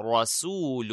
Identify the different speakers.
Speaker 1: رسول